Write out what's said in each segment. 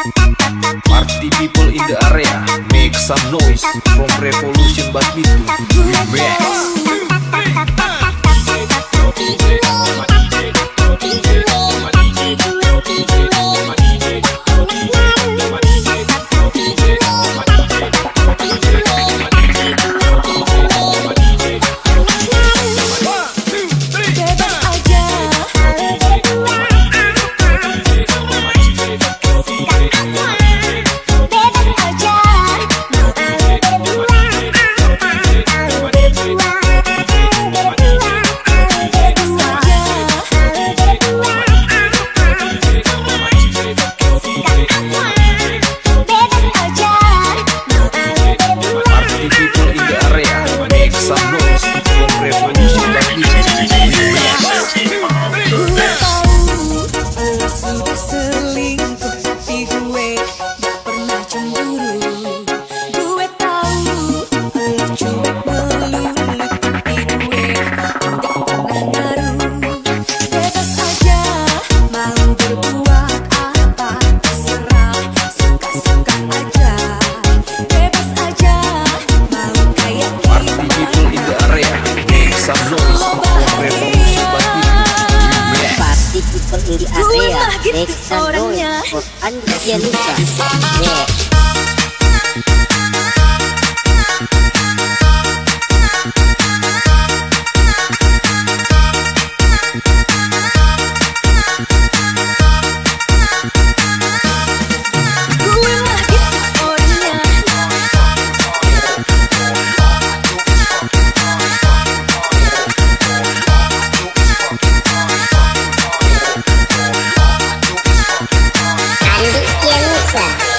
Party people in the area, make some noise from Revolution Badminton. Remix. Alexandrovich of Angelusa. Yeah.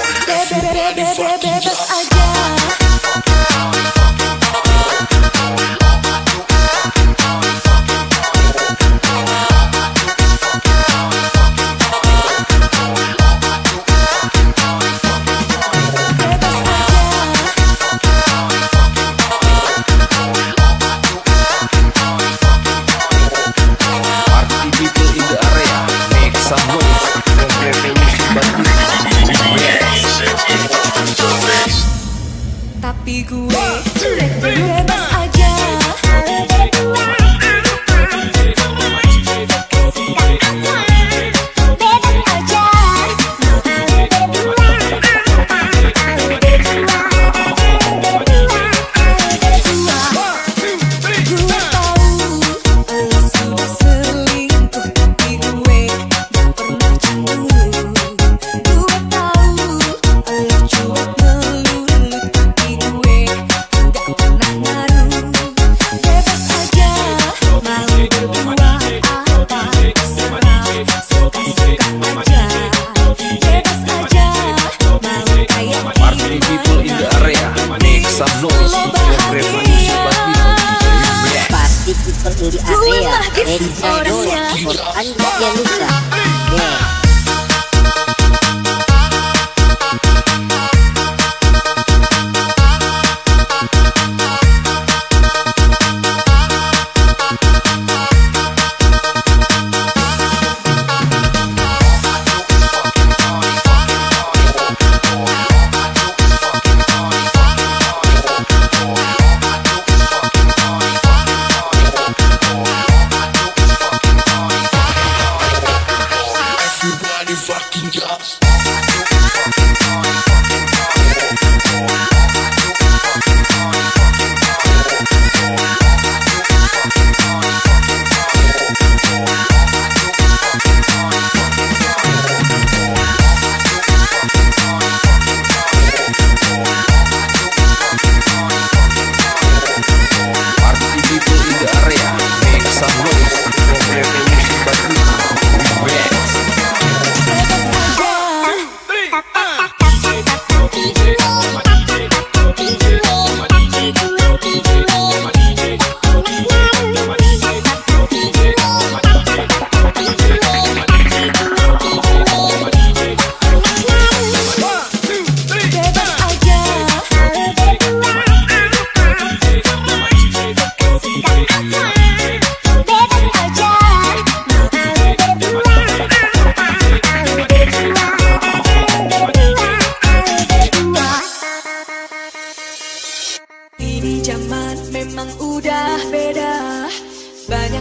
Abdul Abea, Eric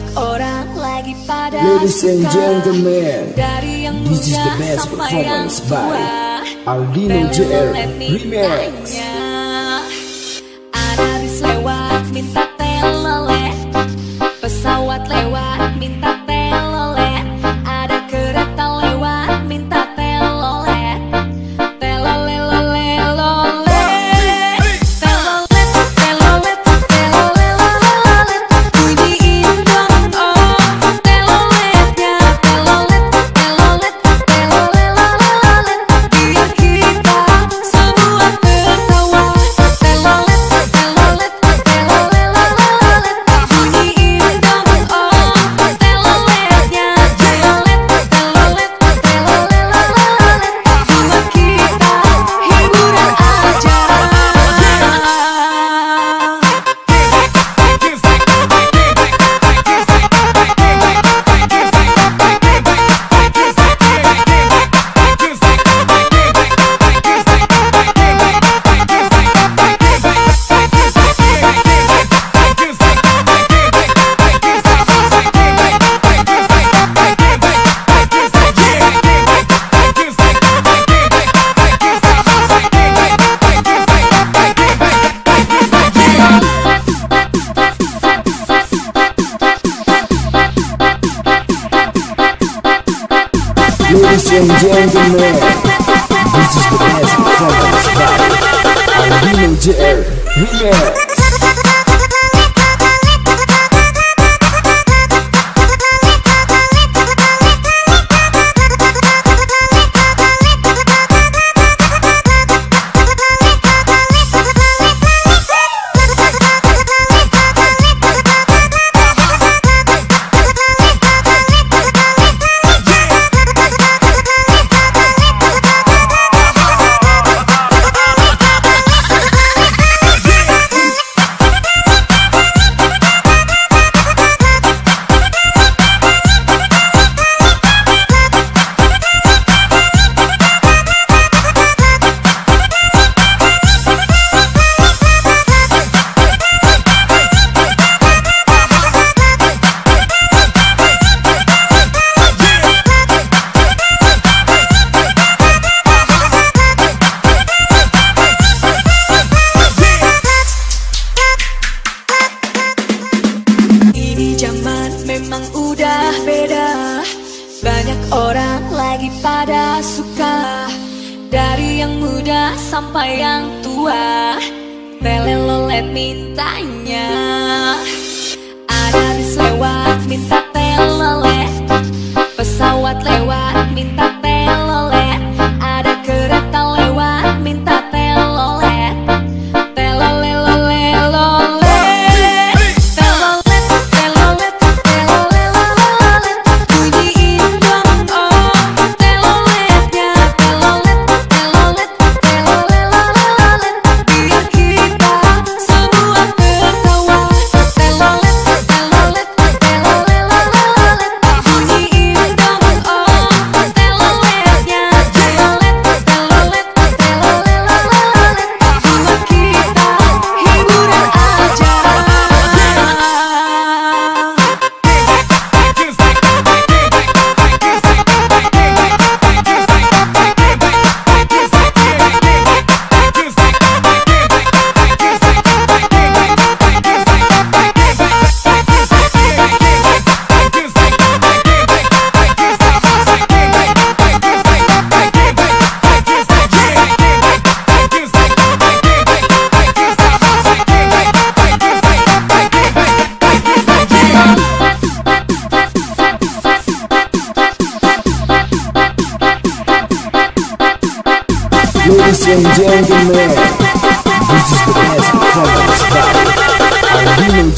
Banyak orang lagi pada Ladies and gentlemen This is the best performance by Aldino JR Remix. Ada lewat minta and Jim the man. This is the best performance by Albino JR. Yeah. yang muda sampai yang tua. Telelolet mintanya. Ada bis lewat minta telelolet Pesawat lewat minta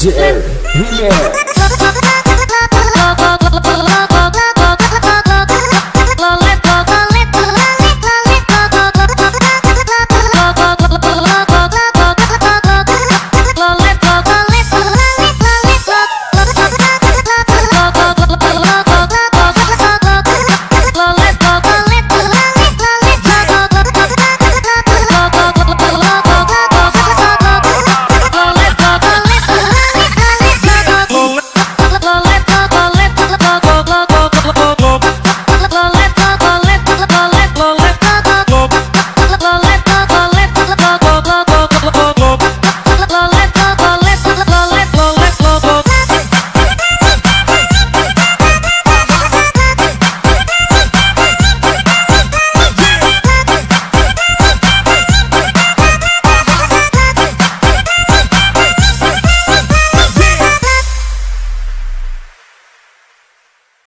DJ.